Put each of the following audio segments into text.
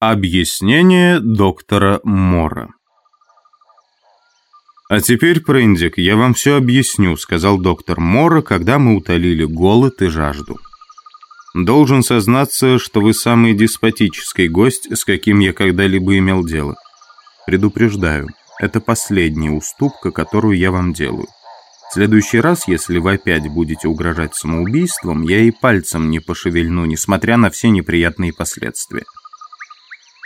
Объяснение доктора Мора «А теперь, Прендик, я вам все объясню», — сказал доктор Мора, когда мы утолили голод и жажду. «Должен сознаться, что вы самый деспотический гость, с каким я когда-либо имел дело. Предупреждаю, это последняя уступка, которую я вам делаю. В следующий раз, если вы опять будете угрожать самоубийством, я и пальцем не пошевельну, несмотря на все неприятные последствия».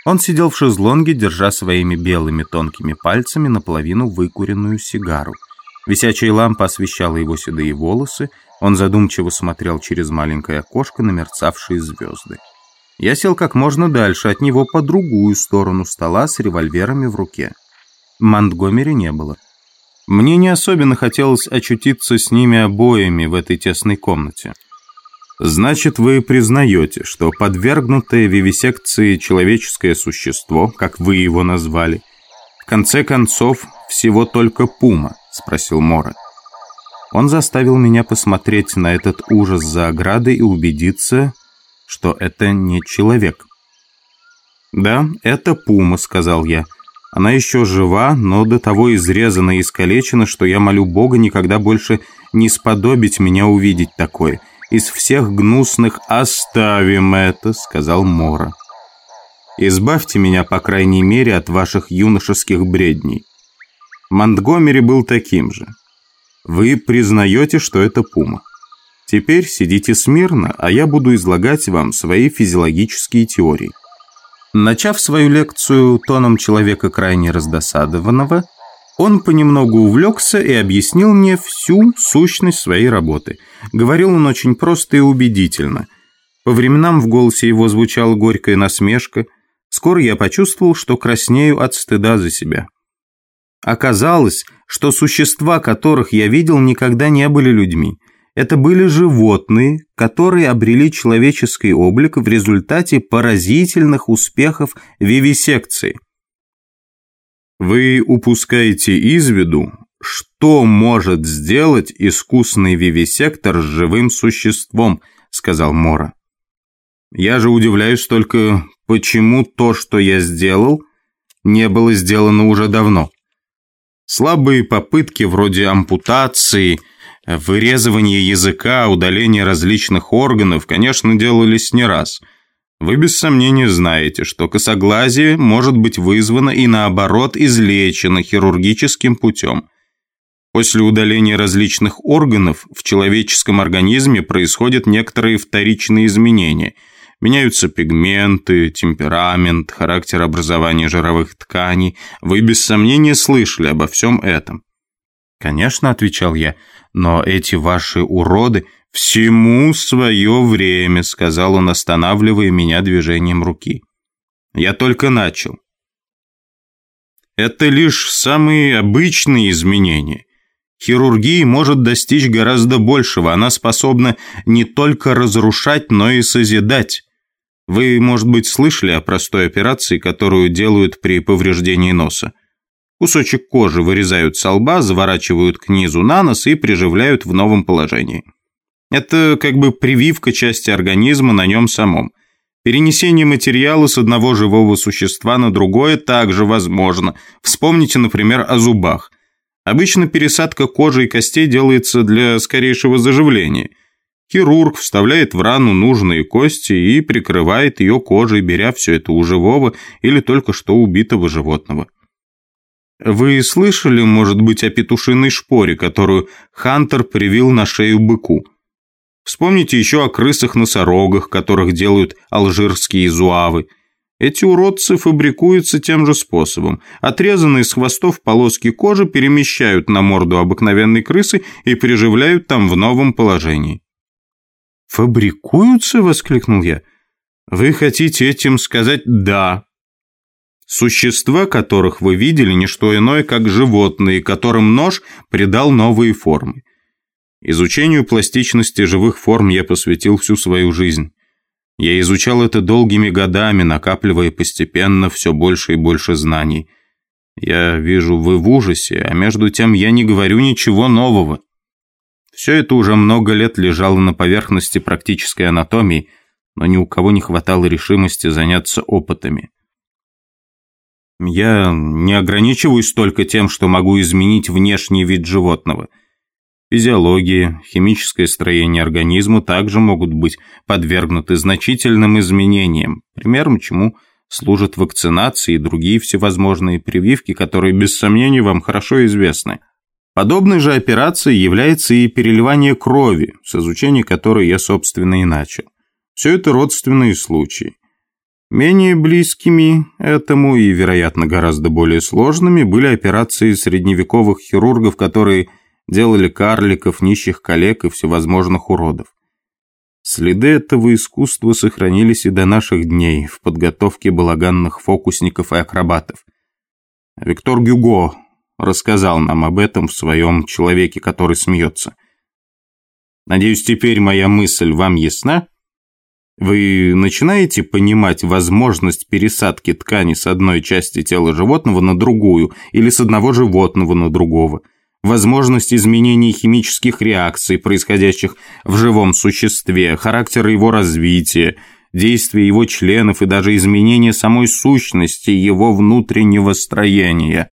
Он сидел в шезлонге, держа своими белыми тонкими пальцами наполовину выкуренную сигару. Висячая лампа освещала его седые волосы, он задумчиво смотрел через маленькое окошко на мерцавшие звезды. Я сел как можно дальше от него по другую сторону стола с револьверами в руке. Монтгомери не было. Мне не особенно хотелось очутиться с ними обоими в этой тесной комнате. Значит, вы признаете, что подвергнутое вивисекции человеческое существо, как вы его назвали, в конце концов, всего только пума, спросил Мора. Он заставил меня посмотреть на этот ужас за оградой и убедиться, что это не человек. «Да, это пума», — сказал я. «Она еще жива, но до того изрезана и искалечена, что я молю Бога никогда больше не сподобить меня увидеть такое» из всех гнусных оставим это», — сказал Мора. «Избавьте меня, по крайней мере, от ваших юношеских бредней». Монтгомери был таким же. Вы признаете, что это пума. Теперь сидите смирно, а я буду излагать вам свои физиологические теории. Начав свою лекцию тоном человека крайне раздосадованного, он понемногу увлекся и объяснил мне всю сущность своей работы. Говорил он очень просто и убедительно. По временам в голосе его звучала горькая насмешка. Скоро я почувствовал, что краснею от стыда за себя. Оказалось, что существа, которых я видел, никогда не были людьми. Это были животные, которые обрели человеческий облик в результате поразительных успехов вивисекции – вы упускаете из виду, что может сделать искусный вивисектор с живым существом, сказал Мора. Я же удивляюсь только, почему то, что я сделал, не было сделано уже давно. Слабые попытки вроде ампутации, вырезывания языка, удаления различных органов, конечно, делались не раз – вы без сомнения знаете, что косоглазие может быть вызвано и наоборот излечено хирургическим путем. После удаления различных органов в человеческом организме происходят некоторые вторичные изменения. Меняются пигменты, темперамент, характер образования жировых тканей. Вы без сомнения слышали обо всем этом. «Конечно», — отвечал я, — «но эти ваши уроды «Всему свое время», — сказал он, останавливая меня движением руки. «Я только начал». Это лишь самые обычные изменения. Хирургия может достичь гораздо большего. Она способна не только разрушать, но и созидать. Вы, может быть, слышали о простой операции, которую делают при повреждении носа. Кусочек кожи вырезают со лба, заворачивают к низу на нос и приживляют в новом положении. Это как бы прививка части организма на нем самом. Перенесение материала с одного живого существа на другое также возможно. Вспомните, например, о зубах. Обычно пересадка кожи и костей делается для скорейшего заживления. Хирург вставляет в рану нужные кости и прикрывает ее кожей, беря все это у живого или только что убитого животного. Вы слышали, может быть, о петушиной шпоре, которую Хантер привил на шею быку? Вспомните еще о крысах-носорогах, которых делают алжирские зуавы. Эти уродцы фабрикуются тем же способом. Отрезанные с хвостов полоски кожи перемещают на морду обыкновенной крысы и приживляют там в новом положении. «Фабрикуются?» – воскликнул я. «Вы хотите этим сказать «да»?» Существа, которых вы видели, не что иное, как животные, которым нож придал новые формы. Изучению пластичности живых форм я посвятил всю свою жизнь. Я изучал это долгими годами, накапливая постепенно все больше и больше знаний. Я вижу, вы в ужасе, а между тем я не говорю ничего нового. Все это уже много лет лежало на поверхности практической анатомии, но ни у кого не хватало решимости заняться опытами. Я не ограничиваюсь только тем, что могу изменить внешний вид животного. Физиология, химическое строение организма также могут быть подвергнуты значительным изменениям, примером чему служат вакцинации и другие всевозможные прививки, которые без сомнений вам хорошо известны. Подобной же операцией является и переливание крови, с изучения которой я, собственно, и начал. Все это родственные случаи. Менее близкими этому и, вероятно, гораздо более сложными были операции средневековых хирургов, которые делали карликов, нищих коллег и всевозможных уродов. Следы этого искусства сохранились и до наших дней в подготовке балаганных фокусников и акробатов. Виктор Гюго рассказал нам об этом в своем «Человеке, который смеется». Надеюсь, теперь моя мысль вам ясна? Вы начинаете понимать возможность пересадки ткани с одной части тела животного на другую или с одного животного на другого? Возможность изменения химических реакций, происходящих в живом существе, характера его развития, действия его членов и даже изменения самой сущности его внутреннего строения.